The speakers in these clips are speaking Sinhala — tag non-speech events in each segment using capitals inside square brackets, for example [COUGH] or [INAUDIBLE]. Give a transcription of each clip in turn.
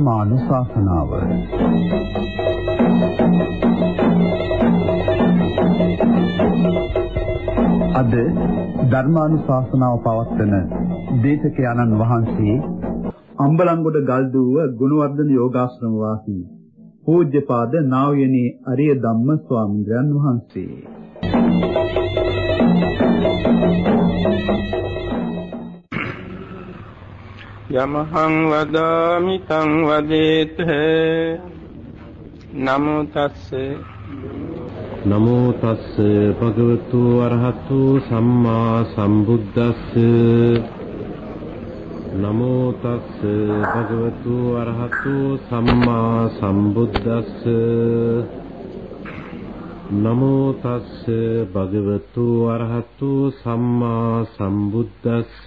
ධර්මානුශාසනාව. අද ධර්මානුශාසනාව පවත්වන දේශකයන්න් වහන්සේ අම්බලන්ගොඩ ගල්දුව ගුණවර්ධන යෝගාශ්‍රම වාසී පූජ්‍යපාද නා වූ යනි අරිය ධම්ම ස්වාමීන් වහන්සේ. යමහං වදාමි තං වදේත නමෝ තස්සේ. නමෝ තස්ස. භගවතු අරහතු සම්මා සම්බුද්දස්ස. නමෝ තස්ස. භගවතු අරහතු සම්මා සම්බුද්දස්ස. නමෝ තස්ස. භගවතු අරහතු සම්මා සම්බුද්දස්ස.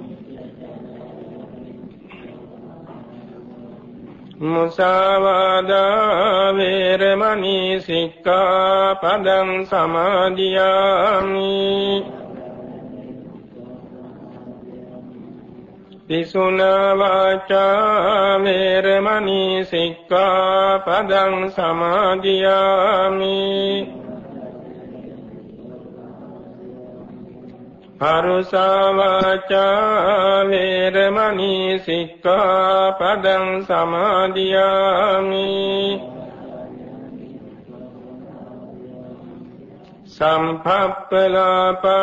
මුසාවාදා වේරමණී සික්ඛාපදං සමාදියාමි. පිසුනා වාචා වේරමණී සික්ඛාපදං සමාදියාමි. පරුසා වාචා වේරමණී සික්ඛාපදං සමාදියාමි. සම්පප්පලාපා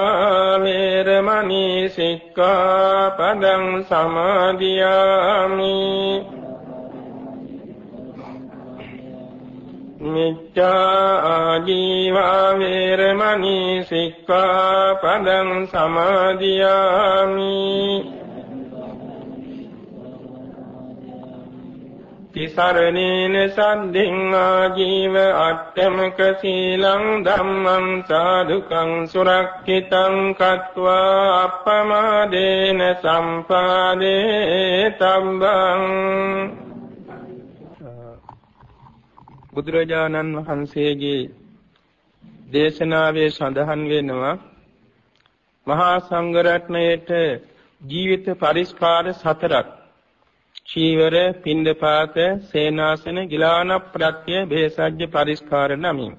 වේරමණී සික්ඛාපදං සමාදියාමි. මිච්ඡා ආජීවා වේරමණී සික්ඛාපදං සමාදියාමි. තිසරණේන සද්ධින් ආජීව අට්ඨමක සීලං ධම්මං සාදුකං සුරක්ෂිතං කତ୍වා අප්පමාදේන සම්පාදේ තබ්බං බුදුරජාණන් වහන්සේගේ දේශනාවේ සඳහන් වෙනවා මහා සංඝරත්නයේට ජීවිත පරිස්කාර සතරක් චීවර පින්දපාත සේනාසන ගිලාන ප්‍රත්‍ය බේසජ්‍ය පරිස්කාර නමින්.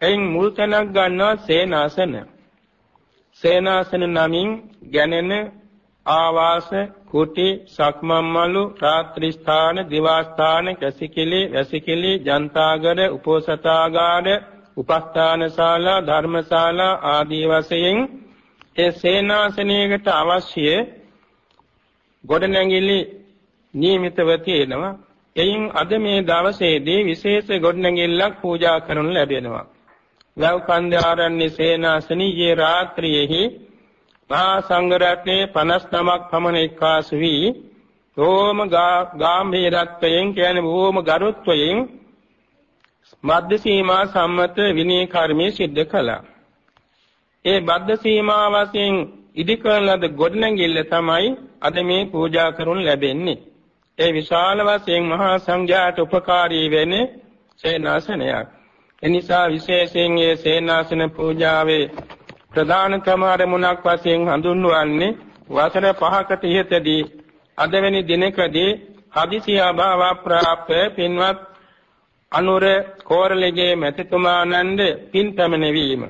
එයින් මුල් තැනක් ගන්නවා සේනාසන. සේනාසන නමින් ගැනෙන ආවාස කුටි සක්මන්මලු රාත්‍රී ස්ථාන දිවා ස්ථාන කැසිකිලි වැසිකිලි ජන්තාගර උපෝසතාගාර උපස්ථානශාලා ධර්මශාලා ආදී වශයෙන් ඒ සේනාසනයකට අවශ්‍ය ගොඩනැගිලි නියමිතව තියෙනවා. එයින් අද මේ දවසේදී විශේෂ ගොඩනැගිල්ලක් පූජා කරනු ලැබෙනවා. වැව් කන්දේ ආරණ්‍ය සේනාසනීයේ රාත්‍රියේහි මහා සංඝරත්නයේ 59ක් පමණ එක්කාසු වී බොහොම ගාම්භීරත්වයෙන් කියන්නේ බොහොම ගරුත්වයෙන් මධ්‍ය සීමා සම්මත විනය කර්මයේ සිද්ධ කළා. ඒ බද්ධ සීමා වශයෙන් ඉදි කරන ලද ගොඩනැගිල්ල තමයි අද මේ පූජා කරනු ලැබෙන්නේ. ඒ විශාල වශයෙන් මහා සංඝයාට උපකාරී වෙන සේනාසනයක්. එනිසා විශේෂයෙන් මේ සේනාසන පූජාවේ ප්‍රධානතම අරමුණක් වශයෙන් හඳුන්වන්නේ වසර 5කට ඉහතදී. අද වෙනි දිනකදී හදිසි අභාව ප්‍රාප්ත පින්වත් අනුර කෝරළගේ මෙතතුමානන්ද පින් පැමිණවීම.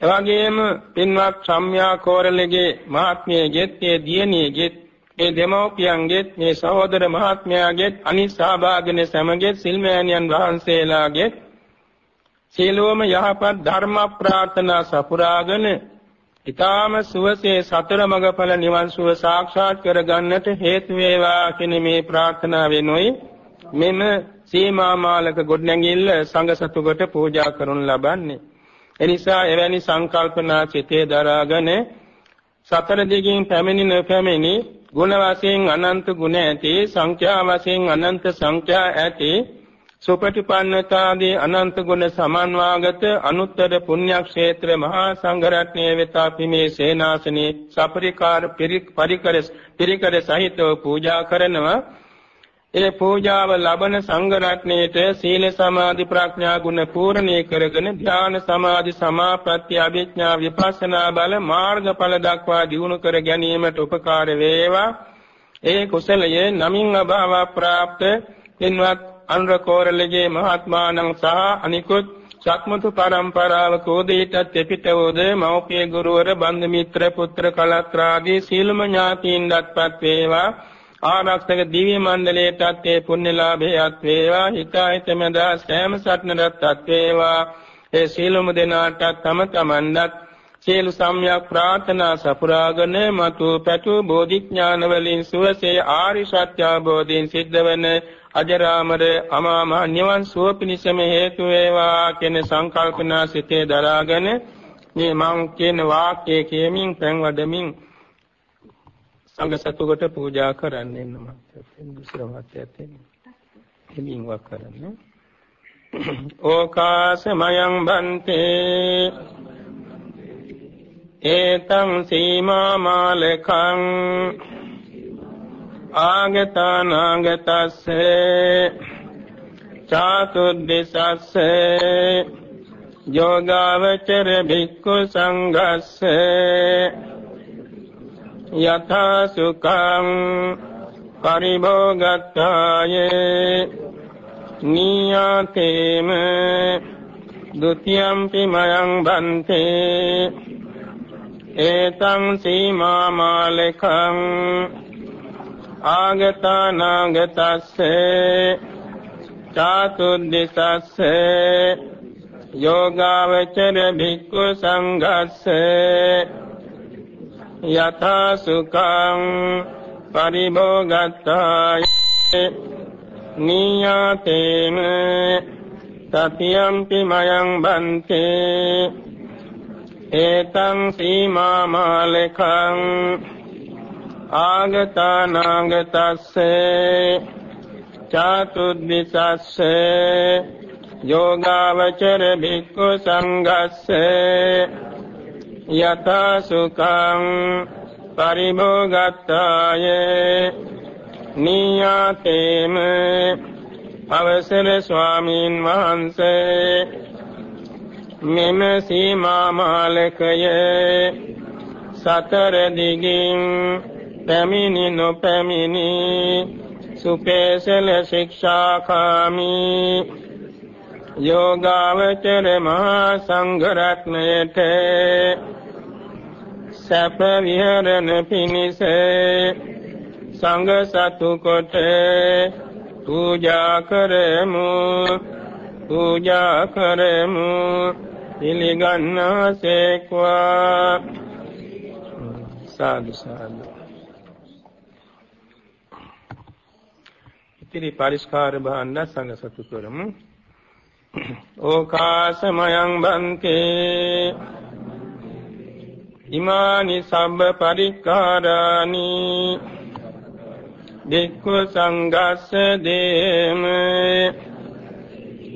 එවැගේම පින්වත් සම්්‍යා කෝරළගේ මහත්මියගෙත් ඒ දියණියගෙත් ඒ දෙමෝපියන්ගෙත් මේ සහෝදර මහත්මයාගෙත් අනිත් සහභාගින සමගෙත් සිල්මෑණියන් වහන්සේලාගෙත් සියලුම යහපත් ධර්ම ප්‍රාර්ථනා සපුරාගෙන ඊ타ම සුවසේ සතර මඟඵල නිවන් සුව සාක්ෂාත් කර ගන්නට හේතු වේවා කියන මේ ප්‍රාර්ථනාවෙනුයි මෙම සීමා මාලක ගොඩනැගිල්ල සංඝ සතුකට පූජා කරනු ලබන්නේ. එනිසා එවැනි සංකල්පනා සිතේ දරාගෙන සතර දිගින් පැමිණි නොපැමිණි ගුණ වශයෙන් අනන්ත ගුණ ඇති සංඛ්‍යා වශයෙන් අනන්ත සංඛ්‍යා ඇති සුපටිපන්නතාදී අනන්ත ගුණ සමන්වාගත අනුත්තර පුණ්‍යක්ෂේත්‍ර මහා සංඝරත්නයේ වෙත අපි මේ සේනාසනේ සපරිකාර පරිකර පරිකර සහිතව පූජා කරනවා. ඒ පූජාව ලබන සංඝ රත්නයේට සීල සමාධි ප්‍රඥා ගුණ පූර්ණේ කරගෙන ධ්‍යාන සමාධි සමාපatti අභිඥා විපස්සනා බල මාර්ගඵල දක්වා දියුණු කර ගැනීමට උපකාර වේවා. ඒ කුසලයේ නමින් අභාව ප්‍රාප්ත. පින්වත් අනුරකෝරළගේ මහත්මාණන් සහ අනිකුත් චක්මතු පරම්පරාව කෝදීටත් එපිටවෝද මෞපිය ගුරුවර බන්ධ මිත්‍ර පුත්‍ර කලත්‍රාදී සීලම ඥාතීන්ටත්පත් වේවා. ආරක්ෂක දිව්‍ය මණ්ඩලයටත් ඒ පුණ්‍යලාභයත් වේවා. හිතාහිත මැදා සෑම සත්නරත්ත් වේවා. ඒ සීලම දෙනාටත් තම තමන්වත් සියලු සම්‍යක් ප්‍රාර්ථනා සපුරාගෙන මතු පැතු බෝධිඥාන වලින් සුවසේ ආරි සත්‍ය අවබෝධයෙන් සිද්ධ වන අජරාමර අමා මහ නිවන් සුව පිණිසම හේතු වේවා කියන සංකල්පනා සිතේ දරාගෙන මේ මං කියන වාක්‍යය කියමින් පෙන් වඩමින් සංඝ සතුකට පූජා කරන්න එන්න මහත්තයා දුසරවත් ඇතෙන් එමින් වක් කරන්න. ඕකාසමයං බන්තේ. ඒතං සීමා මාලකං. ආගතානාගතස්සේ චාතුද්දසස්සේ යෝගාවචර භික්ඛු සංඝස්සේ යථා සුඛං පරිභෝගත්තාය. නියාතේම ဒ ුතියම්පි මයං බන්තේ. ඒතං සීමා මාලකං ආගතානාගතස්සේ චාතුද්දිසස්සේ යෝගාවචර භික්ඛු සංඝස්සේ යථා සුඛං පරිභෝගත්තාය නියාතේම තතියම්පි මයං බන්තේ ඒතං සීමා මාලකං ආගතානාගතස්සේ චාතුද්දිසස්සේ යෝගාවචර භික්ඛු සංඝස්සේ යතා සුඛං පරිභෝගත්තාය නියාතේම අවසර ස්වාමීන් වහන්සේ මෙම සීමා මාලකයේ සතර දිගින් පැමිණි නොපැමිණි සුපේසල ශික්ෂාකාමී. යෝගාවචර මහා සංඝ රත්නයට සැප විහරණ පිණිස සංඝ සතු කොට පූජා කරමු පූජා කරමු. පිළිගන්නාසේක්වා සාදු සාදු. ඉතිරි පරිස්කාර භාණ්ඩ සංඝ සතු කරමු. ඕකාසමයං බන්තේ. ඉමානි සබ්බ පරික්කාරානි බික්ඛු සංඝස්ස දේම.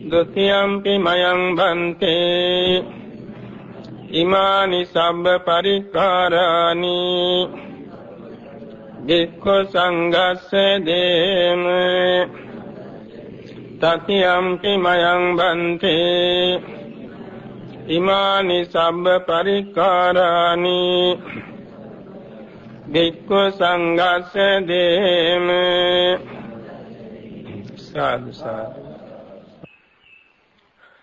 ဒ ුතියම්පි මයං බන්තේ. ඉමානි සබ්බ පරික්කාරානි බික්ඛු සංඝස්ස දේම තතියම්පි මයං බන්තේ ඉමානි සබ්බ පරික්කාරානි බික්ඛු සංඝස්ස දේම සාදු සාදු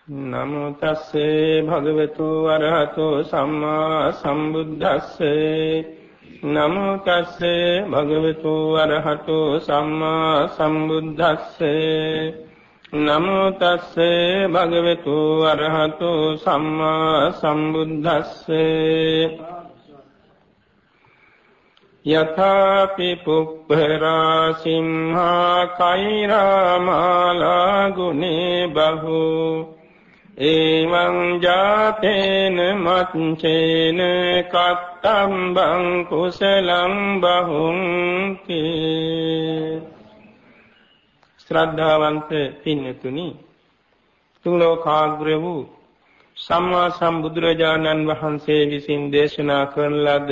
නමෝ තස්සේ භගවතු අරහතෝ සම්මා සම්බුද්දස්සේ නමෝ තස්සේ භගවතු අරහතෝ සම්මා සම්බුද්දස්සේ. නමෝ තස්සේ භගවතු අරහතෝ සම්මා සම්බුද්දස්සේ. යථාපි පුප්පරා සිම්හා කෛරාමාලා ගුනේ බහූ. එවං ජාතේන මච්චේන කත්තම්බං කුසලං බහුං කේ ශ්‍රද්ධාවන්ත පින්නතුනි තුන් ලෝකාග්‍ර වූ සම්මා සම්බුදුරජාණන් වහන්සේ විසින් දේශනා කරන ලද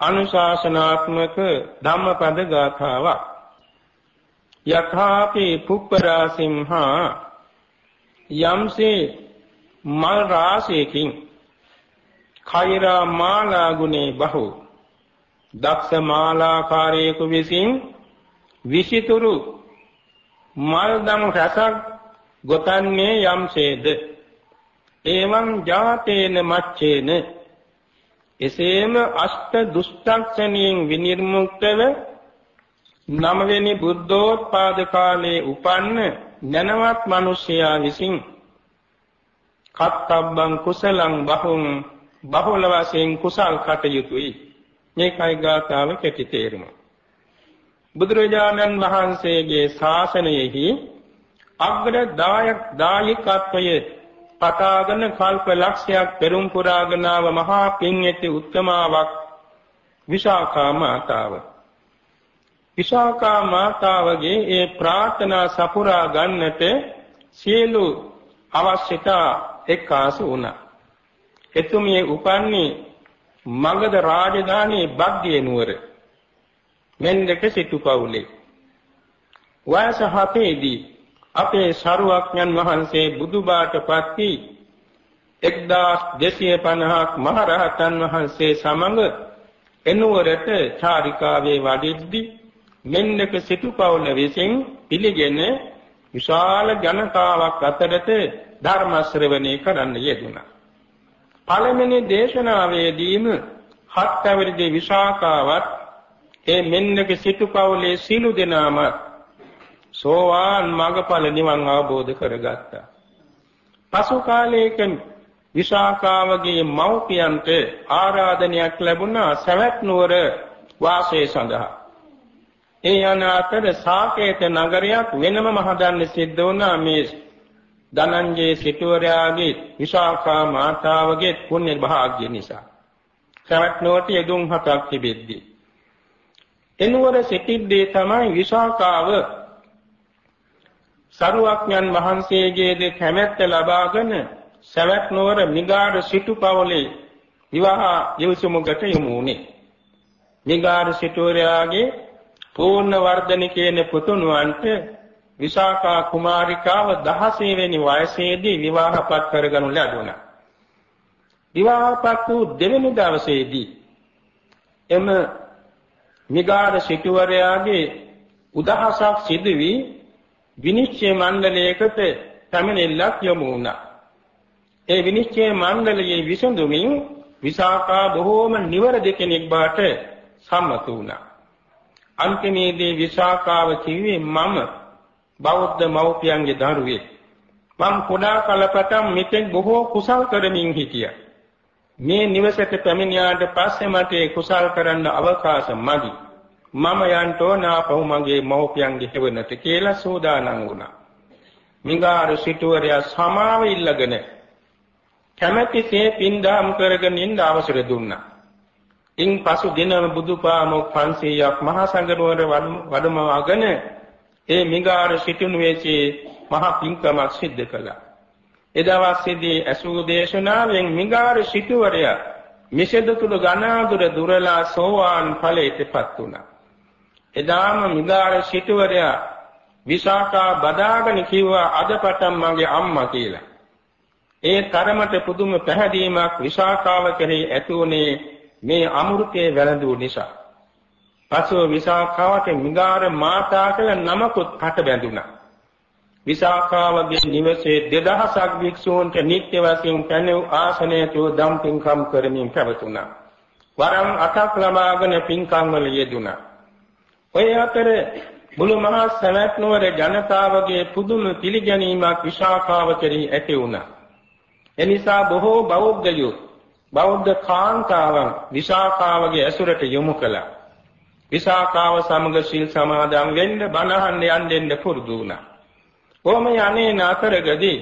අනුශාසනාත්මක ධම්මපද ගාථාවක්. යථාපි පුප්පරාසිම්හා යම්සේ මල් රාශියකින් කෛරා මාලා ගුණේ බහු. දක්ෂ මාලාකාරයෙකු විසින් විසිතුරු මල් දම් රසක් ගොතන්නේ යම්සේද? එවං ජාතේන මච්චේන එසේම අෂ්ට දුෂ්ටක්ෂණයෙන් විනිර්මුක්තව නවවෙනි බුද්ධෝත්පාද කාලයේ උපන්න නැනවත් මිනිසයා විසින් කත්තබ්බං කුසලං බහුං බහුල වශයෙන් කුසල් කටයුතුයි. මේකයි ගාථාව කෙටි තේරුම. බුදුරජාණන් වහන්සේගේ ශාසනයෙහි අග්‍ර දායක දායකත්වයේ පතාගෙන කල්ප ලක්ෂයක් පෙරම් පුරාගෙන ආව මහා පින් ඇති උත්තමාවක් විශාඛා මාතාව. විශාඛා මාතාවගේ ඒ ප්‍රාර්ථනා සපුරා ගන්නට සියලු අවශ්‍යතා එක්කාසු වුණා. එතුමිය උපන්නේ මගධ රාජධානී බග්ගේ නුවර. මෙන්දක සිටු පවුලේ. වයස හතේදී අපේ ශරුවක්ඥන් වහන්සේ බුදුබාටපත් වී 1250ක් මහරහතන් වහන්සේ සමඟ එනුවරට චාරිකාවේ වඩිද්දී මෙන්නක සිටු පවුල විසින් පිළිගෙන විශාල ජනතාවක් අතරට ධර්ම ශ්‍රවණය කරන්න යෙදුණා. පළවෙනි දේශනාවේදීම හත් අවුරුදු විශාකාවත් ඒ මෙන්නක සිටු පවුලේ සීලු දෙනාම සෝවාන් මඟඵල නිවන් අවබෝධ කරගත්තා. පසු කාලයක විශාකාවගේ මව්පියන්ට ආරාධනයක් ලැබුණා සවැත් නුවර වාසය සඳහා. ඒ යන අතර සාකේත නගරයක් වෙනම මහදන්න සිද්ධ වුණා මේ ධනංජය සිටුවරයාගේ විශාකා මාතාවගේ පුණ්‍ය භාග්‍ය නිසා. සවැත් නුවරට යදුම් හතක් තිබෙද්දී එනුවර සිටිද්දී තමයි විශාකාව සරුවක්ඥන් වහන්සේගේද කැමැත්ත ලබාගෙන සවැත් නුවර මිගාඩ සිටු පවලේ විවාහ යොසුමුකට යොමු වුණේ. මිගාඩ සිටුවරයාගේ පූර්ණ වර්ධන කියන පුතුණුවන්ට විශාකා කුමාරිකාව 16 වෙනි වයසේදී විවාහපත් කරගනු ලැබුණා. විවාහපත් වූ දෙවෙනි දවසේදී එම මිගාර සිටුවරයාගේ උදහසක් සිදු වී විනිශ්චය මණ්ඩලයකට පැමිණෙල්ලක් යොමු වුණා. ඒ විනිශ්චය මණ්ඩලයේ විසඳුමින් විසාකා බොහෝම නිවැරදි කෙනෙක් බවට සම්මත වුණා. අන්තිමේදී විසාකාව කිව්වේ මම බෞද්ධ මව්පියන්ගේ දරුවෙක්. මම කුඩා කලපටන් මෙතෙක් බොහෝ කුසල් කරමින් හිටියා. මේ නිවසට පැමිණියාට පස්සේ මට ඒ කුසල් කරන්න අවකාශ මදි. මම යන්ට ඕන ආපහු මගේ මව්පියන්ගේ හෙවණට කියලා සූදානම් වුණා. මිගාර සිටුවරයා සමාව ඉල්ලගෙන කැමැතිසේ පින්දාම් කරගෙන ඉන්න අවසර දුන්නා. ඉන් පසු දිනම බුදුපාමොක් 500ක් මහා සංඝරවර වඩමවාගෙන ඒ මිගාර සිටුනුවේචේ මහා පින්කමක් සිද්ධ කළා. එදවසේදී අසූ දේශනාවෙන් මිගාර සිටුවරයා මිසෙදුතුළු ගනාදුර දුරලා සෝවාන් ඵලයටපත් වුණා. එදාම මිගාර සිටුවරයා විසාකා බදාගෙන කිව්වා අද පටන් මගේ අම්මා කියලා. ඒ තරමට පුදුම පැහැදීමක් විසාකාව කෙරෙහි ඇති වුණේ මේ අමෘතයේ වැළඳු නිසා. පසුව විසාකාවට මිගාර මාතා කියලා නමකුත් කට බැඳුණා. විසාකාවගේ නිවසේ 2000ක් භික්ෂූන්ට නිත්‍ය වශයෙන් පැනෙව් ආසනයට දම් පින්කම් කරමින් පැවතුණා. වරම් අටක් ලබාගෙන පින්කම් වල යෙදුණා. ඔය අතර මුළු මහා සවැත් නුවර ජනතාවගේ පුදුම පිළිගැනීමක් විශාකාව කෙරෙහි ඇති වුණා. එනිසා බොහෝ බෞද්ධයෝ බෞද්ධ කාන්තාවන් විශාකාවගේ ඇසුරට යොමු කළා. විශාකාව සමග සීල් සමාදන් වෙන්න බණහන් යන්න දෙන්න පුරුදු වුණා. කොහොම යන්නේ නාතරගදී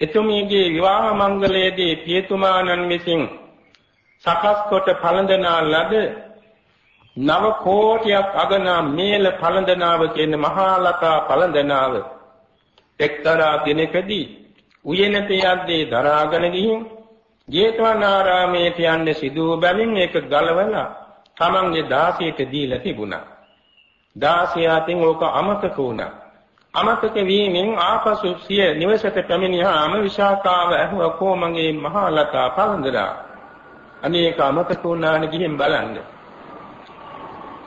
එතුමියගේ විවාහ මංගලයේදී පියතුමාණන් විසින් සකස් කොට පළඳනා ලද නව කෝටියක් අගනා මේල පළඳනාව කියන මහා ලතා පළඳනාව එක්තරා දිනකදී උයනට යද්දී දරාගෙන ගිහින් ජේතවනාරාමයේ යන්නේ සිදු බැවින් ඒක ගලවලා තමන්ගේ දාසියට දීලා තිබුණා. දාසියාටින් ඕක අමතක වුණා. අමතක වීමෙන් ආපසු සිය නිවසට පැමිණියාම විශාකාව ඇහුවා කොමගේ මහා ලතා පළඳලා. අනේක අමතක වුණාන ගිහින් බලන්න.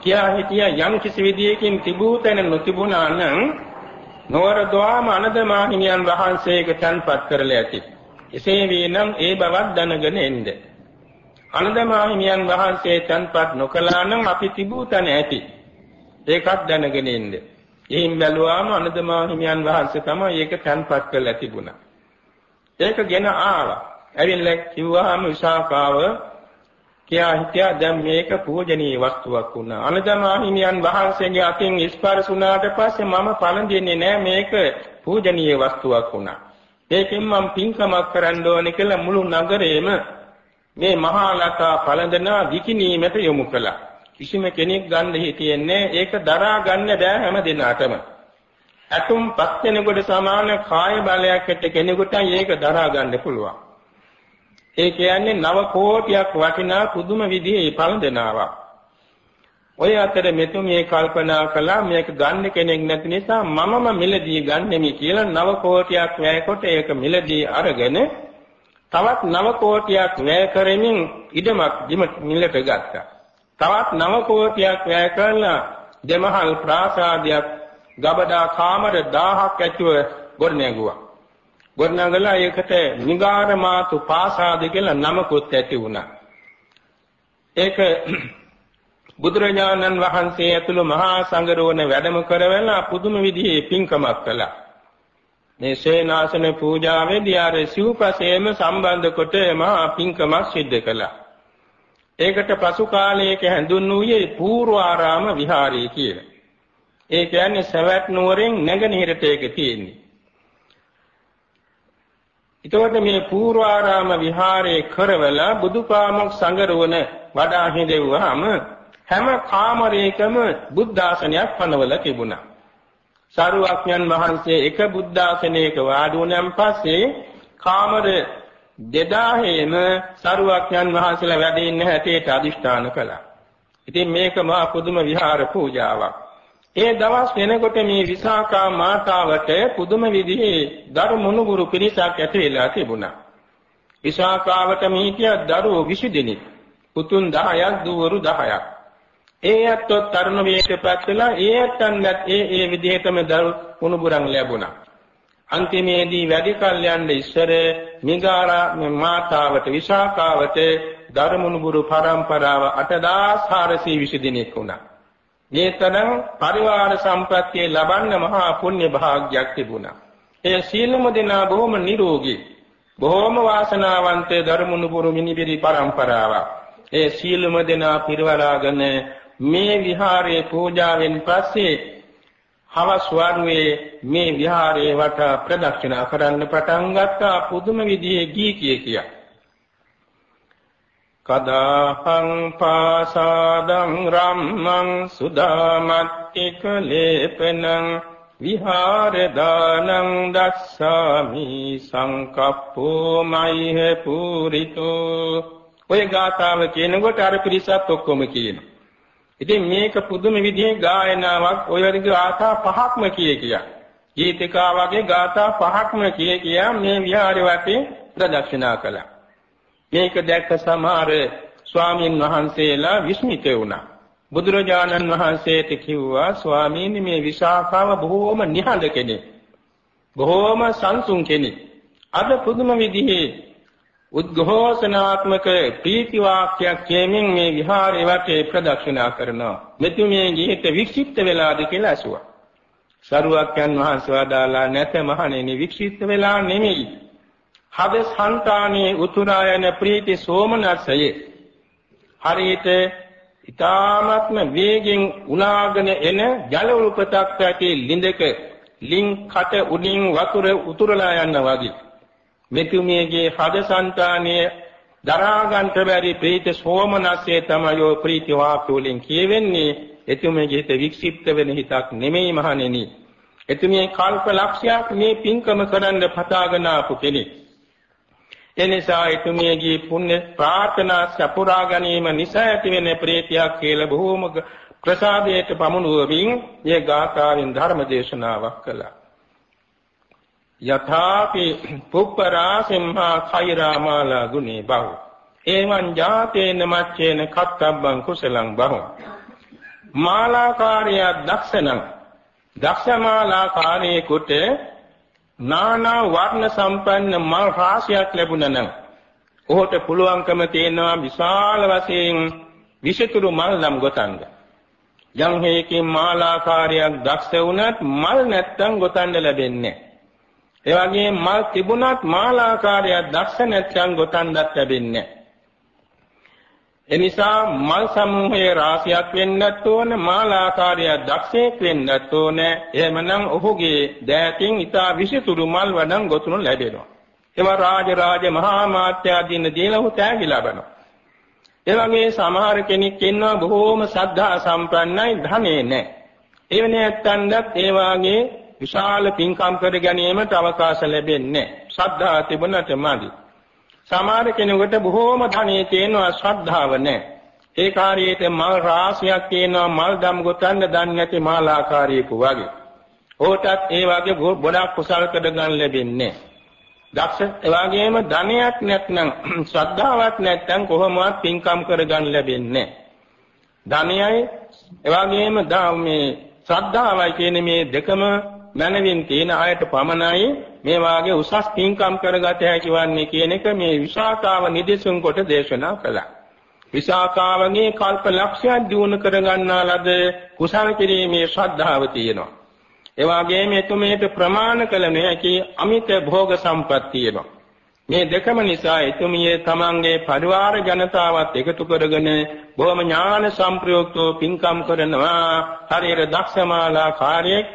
කියා හිටියා යම් කිසි විදියකින් තිබූ තැන නොතිබුණා නම් නොවර දොාම අනදමා හිමියන් වහන්සේක තන්පත් කරලා ඇති. එසේ වීනම් ඒ බවක් දැනගෙන එන්න. අනදමා හිමියන් වහන්සේ තන්පත් නොකළා නම් අපි තිබූ තැන ඇති. ඒකත් දැනගෙන එන්න. එයින් බැලුවාම අනදමා හිමියන් වහන්සේ තමයි ඒක තන්පත් කරලා තිබුණා. ඒකගෙන ආවා. ඇවිල්ලා කිව්වාම විශාකාව කියා හිටියා දැන් මේක පූජනීය වස්තුවක් වුණා. අනදමා හිමියන් වහන්සේගේ අතින් ස්පර්ශ වුණාට පස්සේ මම පළඳින්නේ නෑ මේක පූජනීය වස්තුවක් වුණා. ඒකෙන් මම පින්කමක් කරන්න ඕනේ කියලා මුළු නගරේම මේ මහා ලතා පළඳනා විකිනීමට යොමු කළා. කිසිම කෙනෙක් ගන්න හිතියෙන්නේ ඒක දරා ගන්න බෑ හැම දිනාටම. අතුම් පස් දෙනෙකුට සමාන කාය බලයක් ඇති කෙනෙකුට ඒක දරා ගන්න පුළුවන්. ඒ කියන්නේ නව කෝටියක් වටිනා පුදුම විදිහේ පළඳනාවක්. ඔය අතර මෙතුමිය කල්පනා කළා මේක ගන්න කෙනෙක් නැති නිසා මමම මිලදී ගන්නෙමි කියලා නව කෝටියක් වැය කොට ඒක මිලදී අරගෙන තවත් නව කෝටියක් වැය කරමින් ඉඩමක් මිලට ගත්තා. තවත් නව කෝටියක් වැය කරලා දෙමහල් ප්‍රාසාදයක් ගබඩා කාමර 1000ක් ඇතුව ගොඩනැගුවා. ගොඩනගලා ඒකට නිගාර මාතු පාසාද කියලා නමකුත් ඇති වුණා. ඒක බුදුරජාණන් වහන්සේ ඇතුළු මහා සංඝරෝණ වැඩම කරවලා පුදුම විදිහේ පින්කමක් කළා. මේ ශේනාසන පූජාවේදී ආර සිව්පසේම සම්බන්ධ කොට මහා පින්කමක් සිද්ධ කළා. ඒකට පසු කාලයක හැඳුන්වුවේ පූර්වාරාම විහාරය කියලා. ඒ කියන්නේ සවැත් නුවරින් නැගෙනහිරට ඒක තියෙන්නේ. එතකොට මේ පූර්වාරාම විහාරයේ කරවලා බුදුපාමොක් සංගරුවන වඩා හිඳෙව්වහම හැම කාමරයකම බුද්ධාසනයක් පනවලා තිබුණා. සාරුවක්ඥන් වහන්සේ එක බුද්ධාසනයක වාඩි වුණාන් පස්සේ කාමර 2000ෙම සාරුවක්ඥන් වහන්සේලා වැඩ ඉන්න හැටියට අදිෂ්ඨාන කළා. ඉතින් මේක මා පුදුම විහාර පූජාවක්. ඒ දවස් වෙනකොට මේ විසාකා මාතාවට පුදුම විදිහේ දරු මුණුබුරු පිරිසක් ඇති වෙලා තිබුණා. විසාකාවට මීටිය දරුවෝ 20 දෙනෙක්. පුතුන් 10ක් දුවරු 10ක්. ඒ ඇත්තෝ තරුණ වයසටපත් වෙලා ඒ ඇත්තන්වත් ඒ ඒ විදිහටම දරු මුණුබුරන් ලැබුණා. අන්තිමේදී වැඩි කල් යන්න ඉස්සර මිගාරා මාතාවට විසාකාවට දරු මුණුබුරු පරම්පරාව 8420 දෙනෙක් වුණා. මේ තරම් පරිවාර සම්ප්‍රත්‍ය ලබන්න මහා පුණ්‍ය භාග්යක් තිබුණා. ඒ සීලම දෙනා බොහොම නිරෝගී. බොහොම වාසනාවන්ත ධර්මණු පුරු මිනිබිරි පරම්පරාවක්. ඒ සීලම දෙනා පිරවලාගෙන මේ විහාරයේ පූජාවෙන් පස්සේ හවස් වරුවේ මේ විහාරයේ වටා ප්‍රදක්ෂිනා කරන්න පටන් ගත්තා. පුදුම විදිහේ ගී කිය කියා. කදාහං පාසාදං රම්මං සුදාමත්තික ලේපනං විහාර දානං දස්සාමි සංකප්පෝ මයිහ පූරිතෝ. ඔය ගාථාව කියනකොට අර පිරිසත් ඔක්කොම කියනවා. ඉතින් මේක පුදුම විදිහේ ගායනාවක් ඔය වගේ ගාථා පහක්ම කිය කියා. ගීතිකා වගේ ගාථා පහක්ම කිය කියා මේ විහාරේ වටේ ප්‍රදක්ෂිනා කළා. මේක දැක්ක සමහර ස්වාමීන් වහන්සේලා විස්මිත වුණා. බුදුරජාණන් වහන්සේට කිව්වා ස්වාමීනි මේ විශාඛාව බොහෝම නිහඬ කෙනෙක්. බොහෝම සංසුන් කෙනෙක්. අද පුදුම විදිහේ උද්ඝෝෂණාත්මක ප්‍රීති වාක්‍යයක් කියමින් මේ විහාරේ වටේ ප්‍රදක්ෂිනා කරනවා. මෙතුමිය ගිහිට වික්ෂිප්ත වෙලාද කියලා ඇසුවා. සරුවක්යන් වහන්සේ වදාලා නැත මහණෙනි වික්ෂිප්ත වෙලා නෙමෙයි. හද සංතානයේ උතුරා යන ප්‍රීති සෝමනසයේ හරියට ඊ타ත්ම වේගෙන් උනාගෙන එන ජල උල්පතක් ඇති ලිඳක ලින් කට උඩින් වතුර උතුරලා යනවා වගේ මෙතුමියගේ හදසංතානයේ දරා ගන්නට බැරි ප්‍රීති සෝමනස්සේ තමයි ඔය ප්‍රීති වාක්‍ය වලින් කියවෙන්නේ. එතුමියගේ හිත වික්ෂිප්ත වෙන හිතක් නෙමෙයි මහණෙනි. එතුමිය කල්ප ලක්ෂයක් මේ පින්කම කරන්න පතාගෙන ආපු කෙනෙක්. එනිසා එතුමියගේ පුණ්‍ය ප්‍රාර්ථනා සපුරා ගැනීම නිසා ඇතිවෙන ප්‍රීතියක් කියලා බොහෝම ප්‍රසාදයට පමුණුවමින් මේ ගාථාවෙන් ධර්ම දේශනාවක් කළා. යථාපි පුප්පරා සිම්හා khෛරාමාලා ගුණේ බහු එවං ජාතේන මච්චේන කත්තබ්බං කුසලං බහු මාලාකාරය දක්ෂණං දක්ෂමාලාකාරයේ කොට නානා වර්ණ සම්පන්න මල් රාශියක් ලැබුණා නම් ඔහුට පුළුවන්කම තියෙනවා විශාල වශයෙන් විෂිතුරු මල් නම් ගොතන්න. යම් හේකින් මාලාකාරයක් දක්ෂ වුණත් මල් නැත්තම් ගොතන්න ලැබෙන්නේ නැහැ. ඒ වගේම මල් තිබුණත් මාලාකාරයක් දක්ෂ නැත්නම් ගොතන්නත් ලැබෙන්නේ එනිසා මල් සමූහයේ රාශියක් වෙන්නත් ඕන මාලාකාරයක් දක්ෂයෙක් වෙන්නත් ඕන. එහෙමනම් ඔහුගේ දෑතින් ඊතා විසිතුරු මල් වඩන් ගොතුණු ලැබෙනවා. ඒවා රාජ රාජ මහා මාත්‍යාදීන දීලා ඔහු තෑගි ලබනවා. ඒ වගේ සමහර කෙනෙක් ඉන්නවා බොහෝම සද්ධා සම්පන්නයි ධනේ නැහැ. එවැනි ඇත්තන්වත් ඒ වාගේ විශාල පින්කම් කර ගැනීමට අවකාශ ලැබෙන්නේ ශ්‍රද්ධාව තිබුණට මදි. සමහර කෙනෙකුට බොහෝම ධනෙ තියෙනවා ශ්‍රද්ධාව නැහැ. ඒ කාර්යයට මල් රාශියක් තියෙනවා මල් දම් ගොතන්න දන්නේ නැති මාලාකාරයෙකු වගේ. ඕටත් ඒ වගේ ගොඩක් කුසල් කර ගන්න ලැබෙන්නේ දක්ෂ ඒ වගේම ධනයක් නැත්නම් [CLEARS THROAT] ශ්‍රද්ධාවක් නැත්නම් කොහොමවත් පින්කම් කර ගන්න ලැබෙන්නේ ධනයයි ඒ වගේම මේ ශ්‍රද්ධාවයි කියන මේ දෙකම මනවින් තියෙන අයට පමණයි මේ වාගේ උසස් පින්කම් කරගත හැකි වන්නේ කියන එක මේ විසාකාව නිදෙසුන් කොට දේශනා කළා. විසාකාවගේ කල්ප ලක්ෂයක් දිනු කරගන්නා ලද කුසල කිරීමේ ශ්‍රද්ධාව තියෙනවා. ඒ වගේම එතුමේට ප්‍රමාණ කළ නොහැකි අමිත භෝග සම්පත් තියෙනවා. මේ දෙකම නිසා එතුමිය තමන්ගේ පරිවාර ජනතාවත් එකතු කරගෙන බොහොම ඥාන සම්ප්‍රයුක්තව පින්කම් කරනවා හරියට දක්ෂමාලා කාර්යයක්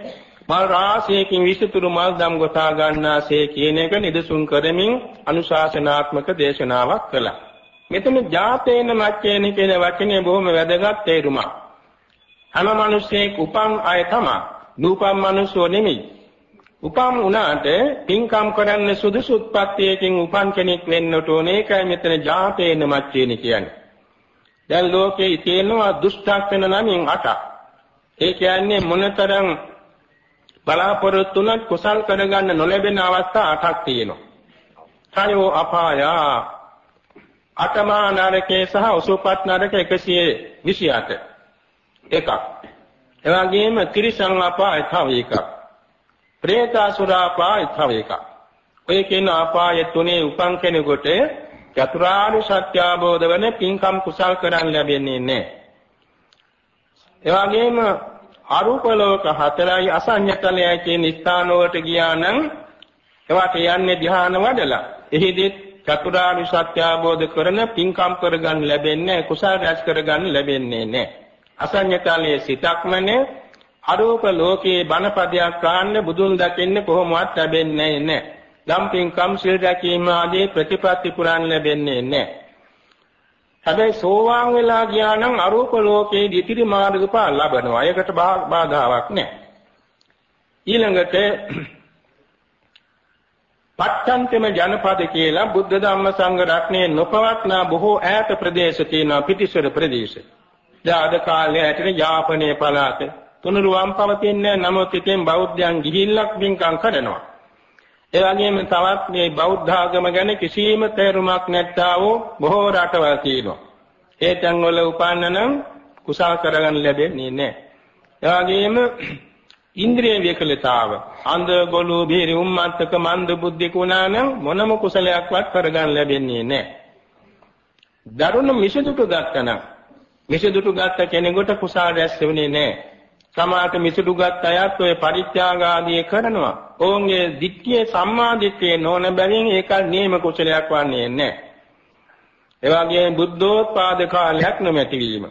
මල් රාශියකින් විසතුරු මල් දම් ගොතා ගන්නාසේ කියන එක නිදසුන් කරමින් අනුශාසනාත්මක දේශනාවක් කළා. මෙතන ජාතේන මච්චේන කියන වචනේ බොහොම වැදගත් තේරුමක්. හැම මිනිසෙක් උපන් අය තමයි. නූපන් මිනිස්සෝ නෙමෙයි. උපන් උනාට පින්කම් කරන්න සුදුසු උත්පත්තියකින් උපන් කෙනෙක් වෙන්නට ඕනේ. ඒකයි මෙතන ජාතේන මච්චේන කියන්නේ. දැන් ලෝකේ තියෙනවා දුෂ්ටක්ෂණ නමින් අටක්. ඒ කියන්නේ මොනතරම් බලාපොරොත්තු වුණත් කුසල් කරගන්න නොලැබෙන අවස්ථා අටක් තියෙනවා. කයෝ අපාය අටමා නරකේ සහ උසුපත් නරක 128 එකක්. එවැගේම ත්‍රිසං අපාය තව එකක්. പ്രേතාසුර අපාය තව එකක්. ඔය කියන අපාය තුනේ උපන් කෙනෙකුට චතුරාර්ය සත්‍ය අවබෝධ වෙන පින්කම් කුසල් කරන් ලැබෙන්නේ නැහැ. එවැගේම අරූප ලෝක හතරයි අසඤ්ඤතලයයි කියන ස්ථාන වලට ගියා නම් ඒවට යන්නේ ධ්‍යාන වඩලා. එහිදී චතුරාර්ය සත්‍ය අවබෝධ කරන පින්කම් කරගන්න ලැබෙන්නේ කුසල රැස් කරගන්න ලැබෙන්නේ නැහැ. අසඤ්ඤතලයේ සිතක්මනේ අරූප ලෝකයේ බණපදයක් කාන්න බුදුන් දකින්න කොහොමවත් ලැබෙන්නේ නැහැ. දම්පින්කම් සිල් රැකීම ආදී ප්‍රතිපත්ති පුරන් ලැබෙන්නේ නැහැ. හැබැයි සෝවාන් වෙලා ගියා නම් අරූප ලෝකයේ ඉතිරි මාර්ගඵල ලබනවා. ඒකට බාධාවක් නැහැ. ඊළඟට [CLEARS THROAT] පට්ඨන්තම ජනපද කියලා බුද්ධ ධම්ම සංඝ රත්නයේ නොපවත්නා බොහෝ ඈත ප්‍රදේශ තියෙනවා පිටිසර ප්‍රදේශ. දාද කාලේ ඇතන යාපනයේ පළාත තුනුරුවම් පවතින්නේ නමුත් ඉතින් බෞද්ධයන් ගිහිල්ලක් බින්කම් කරනවා. ඒ වගේම තවත් මේ බෞද්ධ ආගම ගැන කිසිම තේරුමක් නැත්තා වූ බොහෝ රටවල් තියෙනවා. ඒ තැන්වල උපන්නනම් කුසල් කරගන්න ලැබෙන්නේ නැහැ. ඒ වගේම ඉන්ද්‍රිය විකලතාව අන්ධ ගොළු බීරි උම්මත්තක මන්ද බුද්ධික වුණා නම් මොනම කුසලයක්වත් කරගන්න ලැබෙන්නේ නැහැ. දරුණු මිසදුටු ගත්තනම් මිසදුටු ගත්ත කෙනෙකුට කුසල රැස් වෙන්නේ නැහැ. සමාත මිසදුගත් අයත් ඔය පරිත්‍යාග ආදී කරනවා. ඔවුන්ගේ දික්කියේ සම්මා දිට්ඨිය නොවන බැවින් ඒක නියම කුසලයක් වන්නේ නැහැ. ඒ වගේම බුද්ධෝත්පාද කාලයක් නොමැති වීම.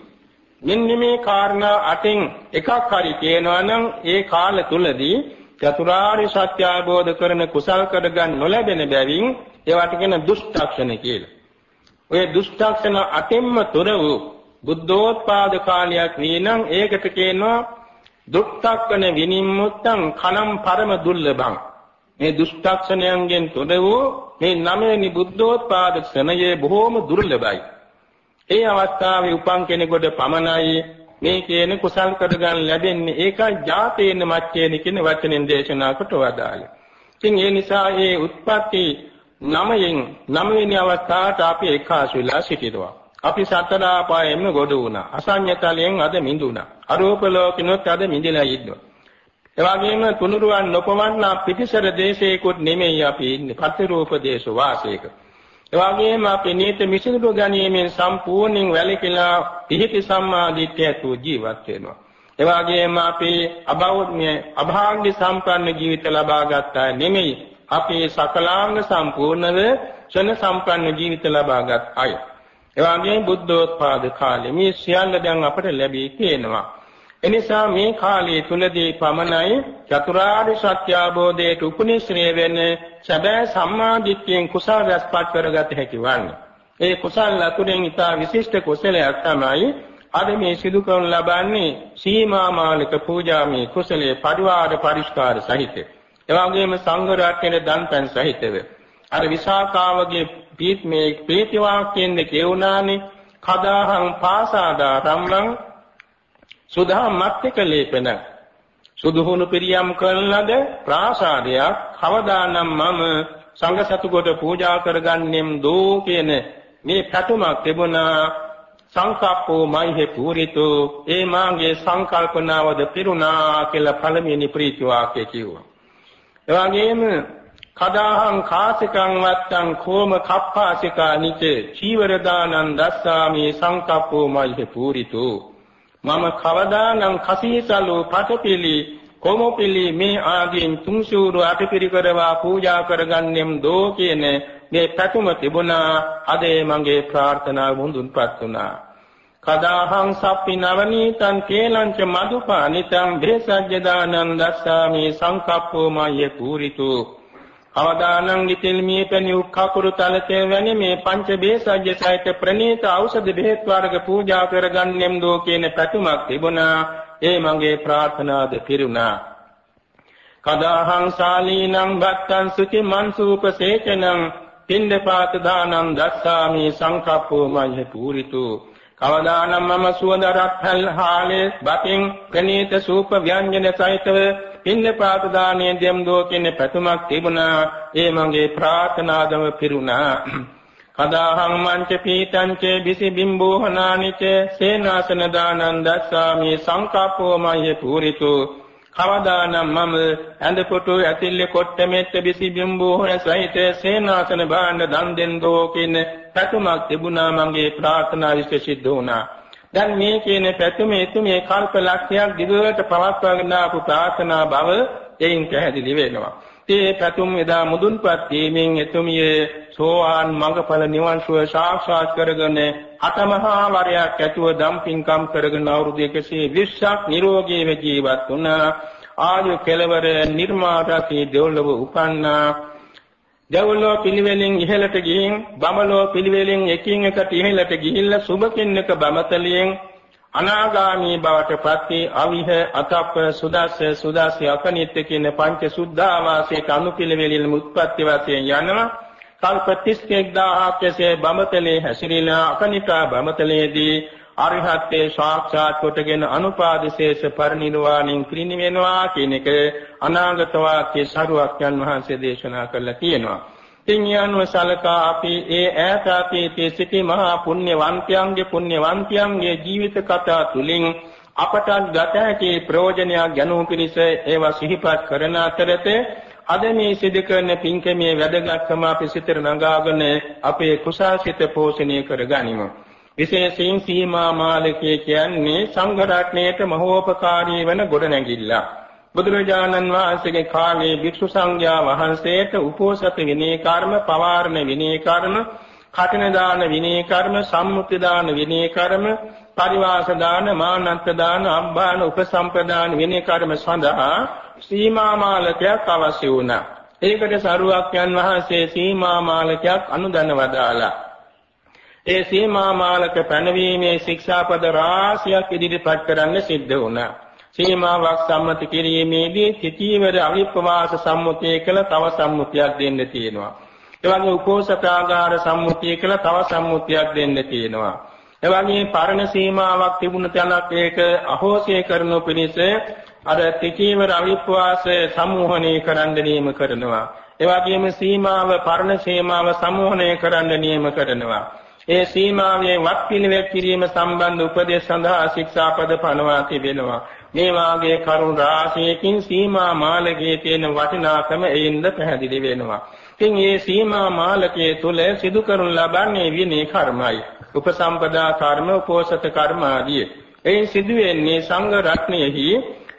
මෙන්න මේ කාරණා අටෙන් එකක් හරි කියනවා නම් ඒ කාල තුලදී චතුරාර්ය සත්‍ය අවබෝධ කරන කුසල් කරගන්න නොලැබෙන බැවින් ඒවට කියන දුෂ්ටක්ෂණ කියලා. ඔය දුෂ්ටක්ෂණ අටෙන්ම තොර වූ බුද්ධෝත්පාද කාලයක් වීනම් ඒකට කියනවා දුක්ඛක්කන විනිම්මුත්තං කනම් පරම දුර්ලභං මේ දුෂ්ටක්ෂණයන්ගෙන් තොර වූ මේ නවවෙනි බුද්ධෝත්පාද ක්ෂණයේ බොහෝම දුර්ලභයි ඒ අවස්ථාවේ උපන් කෙනෙකුට පමණයි මේ කියන කුසල් කරගන්න ලැබෙන්නේ ඒකයි ජාතේන මච්චේන කියන වචනෙන් දේශනා කොට වදාළේ. ඉතින් ඒ නිසා මේ උත්පත්ති නමයෙන් නවවෙනි අවස්ථාවට අපි එකාසු වෙලා සිටිනවා. අපි සතර ආපායෙම ගොඩ වුණා. අසඤ්ඤතලයෙන් අද මිදුණා. අරූප ලෝකිනොත් අද මිදලා ඉන්නවා. ඒ වගේම තුනුරුවන් නොපවන්නා පිටිසර දේශයකොත් නෙමෙයි අපි ඉන්නේ. පතිරූප දේශ වාසයක. එවාගෙම අපි නීත මිසිඳු ගැනීමෙන් සම්පූර්ණයෙන් වැළකීලා පිහිටි සම්මාදිට්ඨිය ජීවත් වෙනවා. එවාගෙම අපි අභෞත්‍ය අභාග්‍ය සම්පන්න ජීවිත ලබා ගත්තා නෙමෙයි. අපි සකලාංග සම්පූර්ණව ක්ෂණ සම්පන්න ජීවිත ලබාගත් අය. එවාගෙම බුද්ධෝත්පාද කාලේ මේ සියල්ල දැන් අපට ලැබී තියෙනවා. එනිසා මේ කාලය තුලදී පමණයි චතුරාර්ය සත්‍ය අවබෝධයට උපනිශ්‍රේ වෙන සැබෑ සම්මාදිට්ඨියෙන් කුසල රැස්පත් කරගත හැකි වන්නේ. ඒ කුසල අතුරෙන් ඉතා විශිෂ්ට කුසලයක් තමයි අද මේ සිදු කරන ලබන්නේ සීමා මාලික පූජාමේ කුසලයේ පරිවාර පරිස්කාර සහිත. එවාගෙම සංඝ රත්නයේ දන්පැන් සහිතව. අර විසාකාවගේ පීත් මේ ප්‍රීති වාක්‍යයෙන් කියුණානේ? කදාහං පාසාදා රම්මං සුදා මත්තික ලේපන සුදුහුණු පිරියම් කරන ලද ප්‍රාසාදයක් කවදානම් මම සංඝ සතු කොට පූජා කරගන්නෙම් දෝ කියන මේ පැතුමක් තිබුණා. සංකප්පෝ මයිහෙ පූරිතු. ඒ මාගේ සංකල්පනාවද පිරුණා කියලා පළමුවෙනි ප්‍රීති වාක්‍යය කිව්වා. ඒ වගේම කදාහං කාසිකං වත්තං කෝම කප්පාසිකා නිච චීවර දානං දස්සාමි සංකප්පෝ මයිහෙ පූරිතු। මම කවදානම් කසීසලු පටපිලි කොමොපිලි මේ ආදීන් තුන්සූරු අටපිරිකරවා පූජා කරගන්නෙම් දෝ කියන මේ පැතුම තිබුණා අද මගේ ප්‍රාර්ථනාව මුඳුන්පත් වුණා। කදාහං සප්පි නවනීතං කේලංච මදුපානිතං භේසජ්ජ දානං දස්සාමි සංකප්පෝ මය්‍ය පූරිතු। අවදානං ගිතෙල් මේ පැණි උක්කකුරු තලතේ වැනි මේ පංච බේසජ්‍ය සහිත ප්‍රණීත ඖෂධ බෙහෙත් වර්ග පූජා කරගන්නෙම් දෝ කියන පැතුමක් තිබුණා. ඒ මගේ ප්‍රාර්ථනාද පිරුණා. කදාහං ශාලීනං භත්තං සුචි මන්සූපසේචනං පින්දපාත දානං දස්සාමි සංකප්පෝ මඤ්ඤ පූරිතු. කවදානම් මම සුවඳ රත්හල් හාලේ බතින් ප්‍රණීත සූප ව්‍යංජන සහිතව පින්නපාත දානයේ දෙම් දෝ කියන පැතුමක් තිබුණා. ඒ මගේ ප්‍රාර්ථනාදම පිරුණා. කදාහං මංච පීතංච බිසි බිම්බෝහනානිච සේනාසන දානං දස්සාමි සංකප්පෝ මය පූරිතු. කවදානම් මම ඇඳ කොටු ඇතිල්ල කොට මෙත්ත බිසි බිම්බෝහන සහිත සේනාසන භාණ්ඩ දන් දෙන් දෝ කියන පැතුමක් තිබුණා. මගේ ප්‍රාර්ථනා විශේෂිත වුණා. දැන් මේ කියන පැතුමේ තුමේ කල්ප ලක්ෂයක් දිගට පවත්වාගෙන ආපු ප්‍රාර්ථනා බව එයින් පැහැදිලි වෙනවා. ඒ පැතුම් එදා මුදුන්පත් වීමෙන් එතුමිය සෝවාන් මඟඵල නිවන් සුව සාක්ෂාත් කරගෙන අතමහා වරයක් ඇතුව දම්පින්කම් කරගෙන අවුරුදු 120ක් නිරෝගීව ජීවත් වුණා. ආයු කෙලවර නිර්මාතකී දෙව්ලොව උපන්නා. දෙව්ලොව පිළිවෙලින් ඉහළට ගිහින් බඹලොව පිළිවෙලින් එකින් එකට ඉහළට ගිහිල්ලා සුභකින්නක බමතලියෙන් අනාගාමී බවට පත්වී අවිහ අතප්ප සුදස්ස සුදස්ස අකනිත්‍ය කියන පංච සුද්ධාවාසයට අනුපිළිවෙලින් උත්පත්ති වශයෙන් යනවා. කල්ප 31000ක් එසේ බඹතලේ හැසිරීලා අකනිතා බඹතලේදී අරිහත්ත්වේ සාක්ෂාත් කොටගෙන අනුපාදිශේෂ පරිනිර්වාණින් පිරිනිවෙනවා කියන එක අනාගත වාක්‍ය සරුවක්යන් වහන්සේ දේශනා කළා තියෙනවා. ඉතින් යනුව සලකා අපි ඒ ඈත අතීතයේ සිටි මහා පුණ්‍යවන්තයන්ගේ පුණ්‍යවන්තයන්ගේ ජීවිත කතා තුලින් අපට ගත හැකි ප්‍රයෝජනයක් ගැනීම පිණිස ඒවා සිහිපත් කරන අතරතේ අද මේ සිදු කරන පින්කමේ වැදගත්කම අපි සිතට නගාගෙන අපේ කුසාසිත පෝෂණය කරගනිමු. විශේෂයෙන් සීමා මාලකයේ කියන්නේ සංඝ රත්නයේට මහෝපකාරී වන ගොඩනැගිල්ලක්. බුදුරජාණන් වහන්සේගේ කාලේ භික්ෂු සංඝයා වහන්සේට උපෝසත විනය කර්ම, පවාරණ විනය කර්ම, කටින දාන විනය කර්ම, සම්මුති දාන විනය කර්ම, පරිවාස දාන, මානන්ත දාන, අම්බාන උපසම්පදාන විනය කර්ම සඳහා සීමා මාලකයක් අවශ්‍ය වුණා. ඒකට සරුවක්යන් වහන්සේ සීමා මාලකයක් අනුදැන වදාලා. ඒ සීමා මාලක පැනවීමේ ශික්ෂාපද රාශියක් ඉදිරිපත් කරන්න සිද්ධ වුණා. සීමාවක් සම්මත කිරීමේදී තිතීවර අවිපවාස සම්මුතිය කළ තව සම්මුතියක් දෙන්න තියෙනවා. ඒ වගේ උපෝසථාගාර සම්මුතිය කළ තව සම්මුතියක් දෙන්න තියෙනවා. ඒ වගේ පරණ සීමාවක් තිබුණ තැනක් ඒක අහෝසය කරනු පිණිස අර තිතීවර අවිපවාස සමූහණය කරන්න නියම කරනවා. ඒ වගේම සීමාව පරණ සීමාව සමූහණය කරන්න නියම කරනවා. ඒ සීමාවේ වත් පිළිවෙත් කිරීම සම්බන්ධ උපදේශ සඳහා ශික්ෂාපද පනවා තිබෙනවා. මේ වාගේ කරුණ රාශියකින් සීමා මාලකයේ තියෙන වටිනාකම එයින්ද පැහැදිලි වෙනවා. ඉතින් මේ සීමා මාලකයේ තුල සිදු කරනු ලබන්නේ විනය කර්මයි. උපසම්පදා කර්ම, උපෝසත කර්ම ආදී. එයින් සිදු වෙන්නේ සංඝ රත්නයෙහි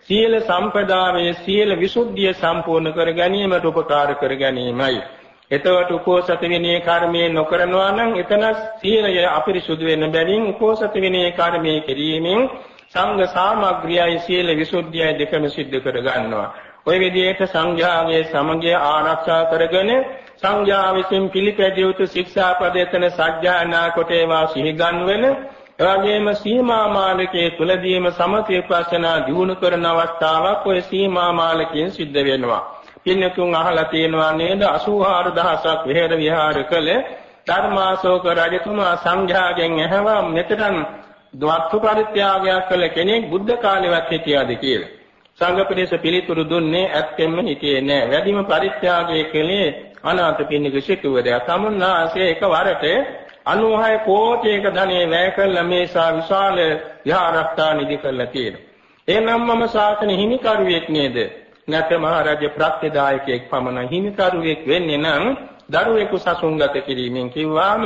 සීල සම්පදායේ සීල විසුද්ධිය සම්පූර්ණ කර ගැනීමට උපකාර කර ගැනීමයි. එතකොට උපෝසත විනය කර්මයේ නොකරනවා නම් එතන සීලය අපිරිසුදු වෙන බැවින් උපෝසත විනය කර්මයේ කිරීමෙන් සංඝ සාමග්‍රියයි සීල විසුද්ධියයි දෙකම සිද්ධ කර ගන්නවා. ওই විදිහට සංඝයාගේ සමගිය ආරක්ෂා කරගෙන සංඝයා විසින් පිළිපැදිය යුතු ශික්ෂාපද එතන සත්‍යයනා කොට ඒවා සිහි ගන්වන එවැගේම සීමා මාලකයේ තුලදීම සමථ විපස්සනා දිනු කරන අවස්ථාවක් ওই සීමා මාලකයෙන් සිද්ධ වෙනවා. පින්නතුන් අහලා තියෙනවා නේද 84000ක් විහෙර විහාර කළ ධර්මාශෝක රජතුමා සංඝයාගෙන් ඇහුවා මෙතරම් ද්වත්තු පරිත්‍යාගයක් කළ කෙනෙක් බුද්ධ කාලෙවත් හිටියාද කියලා. සංඝ පිරිස පිළිතුරු දුන්නේ ඇත්තෙන්ම හිටියේ නෑ. වැඩිම පරිත්‍යාගය කළේ අනාථ පින්නික සිටුවරයා. සමුන්නාසේ එකවරට 96 කෝටියක ධනෙ වැය කළ මේසා විශාල විහාරස්ථාන නිදි කළා තියෙනවා. එනම් මම ශාසන හිමිකරුවෙක් නේද? නැත මහරජ ප්‍රත්‍යදායකයෙක් පමණ හිමිකරුවෙක් වෙන්නේ නම් දරුවෙකු සසුන්ගත කිරීමෙන් කිව්වාම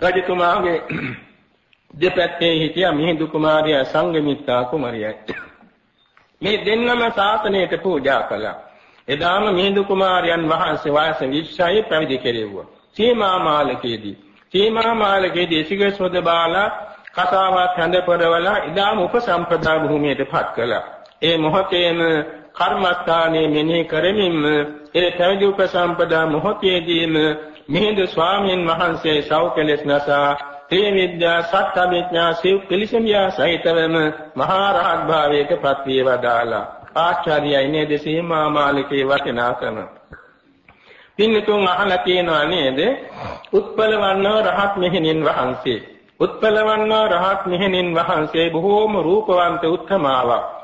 රජතුමාගේ [CLEARS THROAT] දෙපැත්තේ හිටියා මිහිඳු කුමාරයා සංගමිත්තා කුමාරියයි. [CLEARS THROAT] මේ දෙන්නම ශාසනයට පූජා කළා. එදාම මිහිඳු කුමාරයන් වහන්සේ වාස 20යි පැවිදි කෙරෙව්වා. සීමා මාලකයේදී සීමා මාලකයේදී සිගසොද බාලා කතාවත් හඳපරවලා ඉදාම උපසම්පදා භූමියටපත් කළා. ඒ මොහොතේම කර්මස්ථානයේ මෙනෙහි කරමින් ඒ පැවිදි උපසම්පදා මොහොතේදීම මිහිඳු ස්වාමීන් වහන්සේ සෞඛලස් නසා තේ විද්‍යා සත්‍යවිඥා සිව් පිළිසමියා සහිතවම මහා රහත් භාවයට පත් වේවදාලා ආචාර්යයි නේද? සීමා මාලිකේ වටිනාකම පින්නතුන් අහලා තියෙනවා නේද? උත්පලවන්නව රහත් මෙහෙණින් වහන්සේ. උත්පලවන්නව රහත් මෙහෙණින් වහන්සේ බොහෝම රූපවන්ත උත්තමාවක්.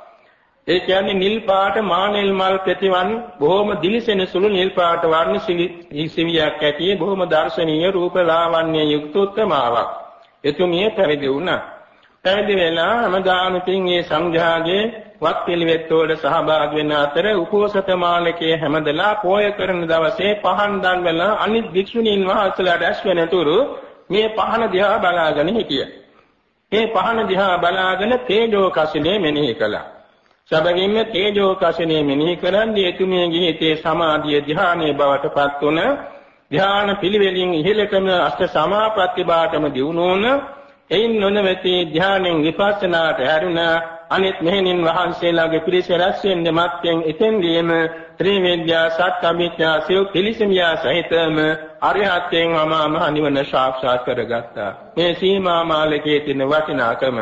ඒ කියන්නේ නිල් පාට මානෙල් මල් ප්‍රතිවන් බොහොම දිලිසෙන සුළු නිල් පාට වර්ණ සිවියක් ඇති බොහොම දර්ශනීය රූප ලාවන්‍ය යුක්ත උත්තමාවක්. එතුමිය පැවිදි වුණා. පැවිදි වෙලා හැමදාම පින් මේ සංඝයාගේ වත් පිළිවෙත් වලට සහභාගී වෙන අතර උපෝසත මාලකයේ හැමදලා පෝය කරන දවසේ පහන් දන්වලා අනිත් භික්ෂුණීන් වහන්සේලාට ඇස් වෙනතුරු මේ පහන දිහා බලාගෙන හිටියා. මේ පහන දිහා බලාගෙන තේජෝ කසිනේ මෙනෙහි කළා. සබගින්ම තේජෝ කසිනේ මෙනෙහි කරන්නේ එතුමියගේ හිතේ සමාධිය ධ්‍යානයේ බවට පත් වුණ ධ්‍යාන පිළිවෙලින් ඉහළටම අෂ්ට සමාපatti බාටම දියුණුවන එයින් නොනවති ධානයෙන් විපස්සනාට හැරුණා අනිත් මෙහෙණින් වහන්සේලාගේ පිරිස රැස් වෙන්නේ මත්යෙන් එතෙන්දීම ත්‍රිවිද්‍යා සත්‍යමිත්‍යා සිය පිළිසමියා සහිතම අරිහත්යෙන් අමා මහ නිවන සාක්ෂාත් කරගත්තා. මේ සීමා මාලකයේ තියෙන වටිනාකම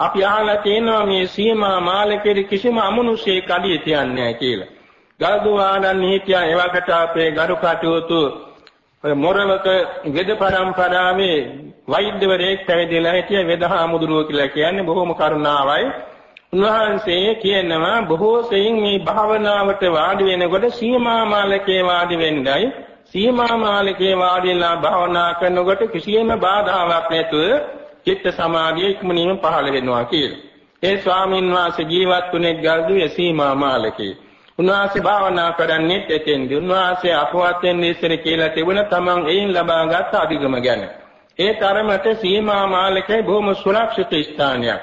අපි අහලා තියෙනවා මේ සීමා මාලකයේ කිසිම අමනුෂ්‍යයෙක් අඩිය තියන්නේ නැහැ කියලා ගල්දුවානන් හිටියා එවකට අපේ ගරු කටයුතු ඔය මොරවක වෙද පරම්පරාවේ වෛද්‍යවරයෙක් පැවිදිලා හිටිය වෙදහාමුදුරුව කියලා කියන්නේ බොහොම කරුණාවයි. උන්වහන්සේ කියනවා බොහෝ සෙයින් මේ භාවනාවට වාඩි වෙනකොට සීමා මාලකේ වාඩි වෙන්නයි සීමා මාලකේ වාඩිලා භාවනා කරනකොට කිසියම් බාධාවක් නැතුව චිත්ත සමාධිය ඉක්මනින්ම පහළ වෙනවා කියලා. ඒ ස්වාමීන් වහන්සේ ජීවත් වුණේ ගල්දුවේ සීමා මාලකේ. උන්වහන්සේ භාවනා කරන්නේ එතෙන්දී. උන්වහන්සේ අපවත් වෙන්නේ ඉස්සර කියලා තිබුණ තමන් එයින් ලබාගත් අධිගම ගැන. ඒ තරමට සීමා මාලකේ බොහොම සුරක්ෂිත ස්ථානයක්.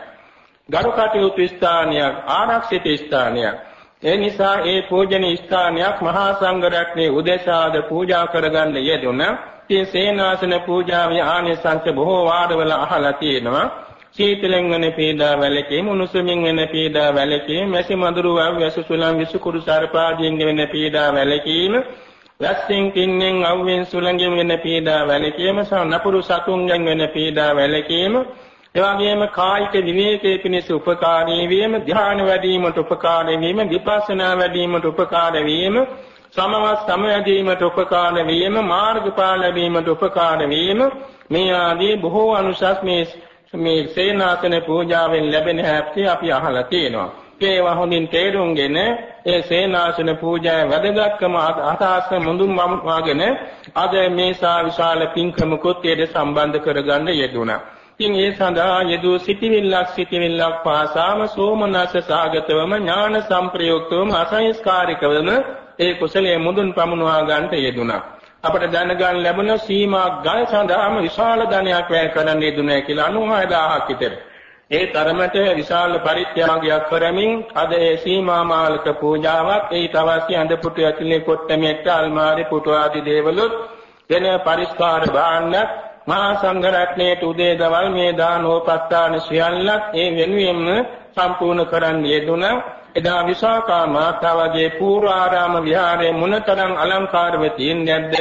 ගරු කටයුතු ස්ථානයක්, ආරක්ෂිත ස්ථානයක්. ඒ නිසා ඒ පූජනීය ස්ථානයක් මහා සංඝ රත්නයේ උදෙසාද පූජා කරගන්න යෙදුණ. ඉතින් සේනාසන පූජාවේ ආනිසංස බොහෝ වාරවල අහලා තියෙනවා. සීතලෙන් වෙන පීඩා වැළකීම උණුසුමින් වෙන පීඩා වැළකීම මැසි මදුරු වැසු සුලං විසුකුරු සර්පාදීන් වෙන පීඩා වැළකීම වැස්සෙන් කින්නෙන් අවුවෙන් සුලංගෙන් වෙන පීඩා වැළකීම සනපුරු සතුන්ගෙන් වෙන පීඩා වැළකීම එවාගෙම කායික විවේකයේ පිණිස උපකාරී වීම ධ්‍යාන වැඩිවීමට උපකාරී වීම විපස්සනා වැඩිවීමට උපකාරී වීම සමවත් සමයදීමට උපකාර වීම මාර්ගඵල ලැබීමට උපකාර වීම මේ ආදී බොහෝ අනුසස් මේ මේ සේනාසන පූජාවෙන් ලැබෙන හැටි අපි අහලා තියෙනවා. ඒවා හොඳින් තේරුම්ගෙන ඒ සේනාසන පූජාවේ වැදගත්කම අදහස මුඳුන් වමගෙන අද මේ සා විශාල පින්කමකුත් ඒට සම්බන්ධ කරගන්න යෙදුණා. ඉතින් ඒ සඳහා යෙදූ සිටිවිල්ලක් සිටිවිල්ලක් පාසාම සෝමනස සාගතවම ඥාන සම්ප්‍රයුක්තවම අසංස්කාරිකවම ඒ කුසලයේ මුදුන් පමුණවා ගන්නට යෙදුණා. අපට දැනගන්න ලැබුණ සීමා ගල් සඳහාම විශාල ධනයක් වැය කරන්න යෙදුණා කියලා 96000ක් විතර. ඒ තරමට විශාල පරිත්‍යාගයක් කරමින් අද ඒ සීමා මාලක පූජාවක් ඒ තවස්‍ය අඳ පුටු ඇතුලේ කොට්ටමෙට්ට අල්මාරි පුටු ආදී දේවලුත් වෙන පරිස්කාර භාණ්ඩ මහා සංඝ රත්නයේ උදේ දවල් මේ දානෝපස්ථාන සියල්ලක් ඒ වෙනුවෙන්ම සම්පූර්ණ කරන්න යෙදුණා. එදා විසාකා මාතාවගේ පූර්වාරාම විහාරයේ මොනතරම් අලංකාරව තියෙන්නේ නැද්ද?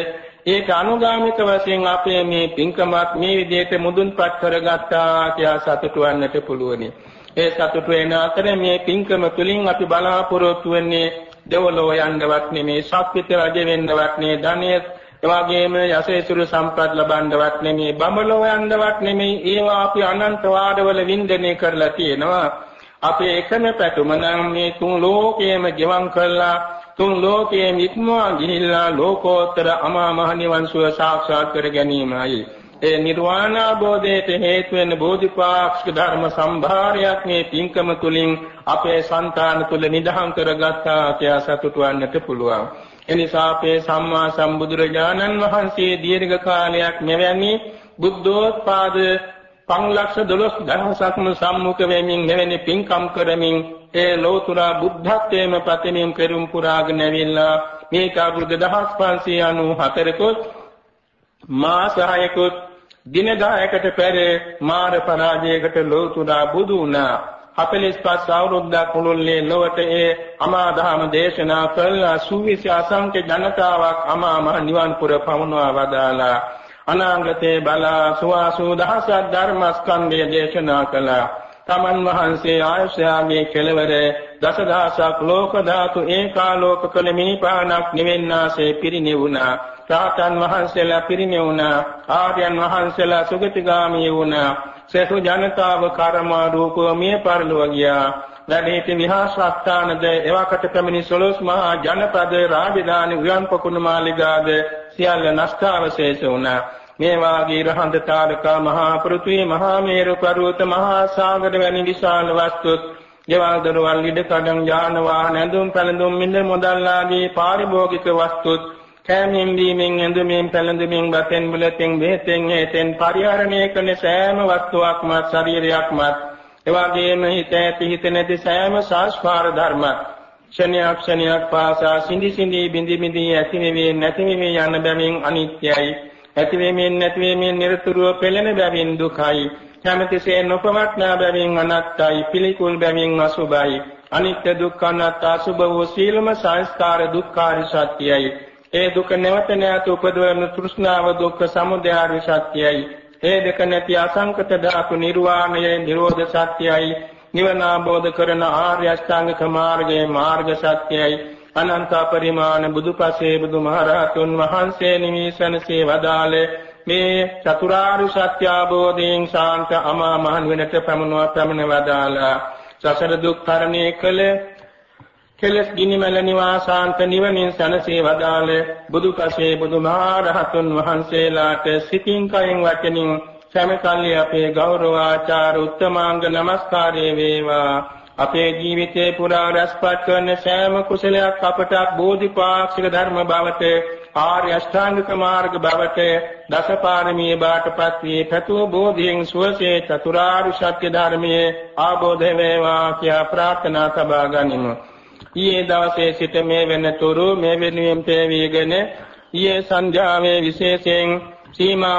ඒක අනුගාමික වශයෙන් අපේ මේ පින්කමත් මේ විදිහට මුදුන්පත් කරගත්තා කියලා සතුටු වෙන්නට පුළුවනි. ඒ සතුටු වෙන අතර මේ පින්කම තුලින් අපි බලාපොරොත්තු වෙන්නේ දෙවලෝ යන්නවත් නෙමේ, ශක්තිත රජ වෙන්නවත් නෙමේ, ධනෙ එවාගේම යසේසුරු සම්පත් ලබන්නවත් නෙමේ, බඹලෝ යන්නවත් නෙමේ. ඒවා අපි අනන්ත වාඩවල වින්දනය කරලා තියෙනවා. අපේ එකම පැතුම නම් මේ තුන් ලෝකයේම ගෙවම් කළා තුන් ලෝකයේම ඉක්මවා ගිහිල්ලා ලෝකෝත්තර අමා මහ නිවන් සුව සාක්ෂාත් කර ගැනීමයි ඒ නිර්වාණ අවබෝධයට හේතු වෙන බෝධිපාක්ෂික ධර්ම සම්භාරයක් මේ පින්කම තුලින් අපේ సంతාන තුල නිදහම් කරගත්තා කියා සතුටු වන්නට පුළුවන්. එනිසා අපේ සම්මා සම්බුදුරජාණන් වහන්සේ දීර්ඝ කාලයක් මෙවැනි බුද්ධෝත්පාද 512000ක්ම සම්මුඛ වෙමින් මෙවැනි පින්කම් කරමින් ඒ ලෝතුරා බුද්ධත්වයේම ප්‍රතිමින් පෙරම් පුරාගෙන ඇවිල්ලා මේක අවුරුදු 1594කොත් මාස 6කොත් දින 10කට පෙර මාර පරාජයකට ලෝතුරා බුදු වුණා. 45 අවුරුද්දක් මුළුල්ලේ ලොවට ඒ අමාදහම දේශනා කළ සුවිසි අසංඛ්‍ය ජනතාවක් අමා මහ නිවන් පුර පමුණවා වදාලා අනාගතේ බලා සුවාසු දහසක් ධර්මස්කන්ධය දේශනා කළා. තමන් වහන්සේ ආයුෂයාගේ කෙලවර දසදහසක් ලෝක ධාතු ඒකාලෝක කළ මිනිපානක් නිවෙන්නාසේ පිරිනිවුණා. රාතන් වහන්සේලා පිරිනිවුණා. ආර්යයන් වහන්සේලා සුගතිගාමී වුණා. සෙසු ජනතාව කර්මා රූපව මිය පරලොව ගියා. වැඩේට විහාරස්ථානද එවකට පැමිණි සොළොස් මහා ජනපද රාජධානි උයන් පොකුණු මාලිගාද සියල්ල නෂ්ටාවශේෂ වුණා. මේ වාගේ රහඳ තාරකා මහා පෘථිවි මහා මේරු පර්වත මහා සාගර වැනි විශාල වස්තුත් ගෙවල් දරවල් ඉඩ කඩම් යාන වාහන ඇඳුම් පැළඳුම් මිල මුදල් ආදී පාරිභෝගික වස්තුත් කෑමෙන් බීමෙන් ඇඳුමින් පැළඳුමින් බතෙන් බුලතෙන් බෙහෙතෙන් හේතෙන් පරිහරණය කරන සෑම වස්තුවක්ම ශරීරයක්ම එවාගේම හිත ඇති හිත නැති සෑම සංස්කාර ධර්මත් ක්ෂණයක් ක්ෂණයක් පාසා සිඳි සිඳි බිඳි බිඳි ඇති වෙමි නැති වෙමි යන බැවින් අනිත්‍යයි. ඇති වෙමින් නැති වෙමින් නිරතුරුව පෙළෙන බැවින් දුකයි. කැමැතිසේ නොපවත්නා බැවින් අනත්තයි. පිළිකුල් බැවින් අසුභයි අනිත්‍ය දුක්ඛ අනාත්ම අසුභ වූ සීලම සංස්කාර දුක්ඛාරි සත්‍යයි. ඒ දුක නැවත නැවත උපදවන තෘෂ්ණාව දුක්ඛ සමුදයාරි සත්‍යයි. ඒ දෙක නැති අසංකත ධාතු නිර්වාණයේ නිරෝධ සත්‍යයි. නිවන අවබෝධ කරන ආර්ය අෂ්ටාංගික මාර්ගයේ මාර්ග සත්‍යයි අනන්ත පරිමාණ බුදුපසේ බුදුමහරහතුන් වහන්සේ නිවිසනසේ වදාළේ මේ චතුරාර්ය සත්‍ය අවබෝධයෙන් ශාන්ත අමා මහ නිවනට පැමුණුවා පැමිණ වදාලා සසර දුක් තරණය කළ කෙලස් ගිනිමල නිවාසාන්ත නිවනින් සනසේ වදාළ බුදුපසේ බුදුමහරහතුන් වහන්සේලාට සිතින් කයින් වචනින් සෑමකල්ලි අපේ ගෞරව ආචාර උත්තමාංග නමස්කාරය වේවා අපේ ජීවිතේ පුරා රැස්පත් කරන සෑම කුසලයක් අපට බෝධිපාක්ෂික ධර්ම බවට ආර්ය අෂ්ටාංගික මාර්ග බවට දසපාරමී බාටපත් වී පැතුම් බෝධියෙන් සුවසේ චතුරාර්ය සත්‍ය ධර්මයේ ආબોධ වේවා කියා ප්‍රාර්ථනා සබා ගනිමු. ඊයේ දවසේ සිට මේ වෙනතුරු මේ වෙනුවෙන් පෙවීගෙන ඊයේ සන්ධ්‍යාවේ විශේෂයෙන් සීමා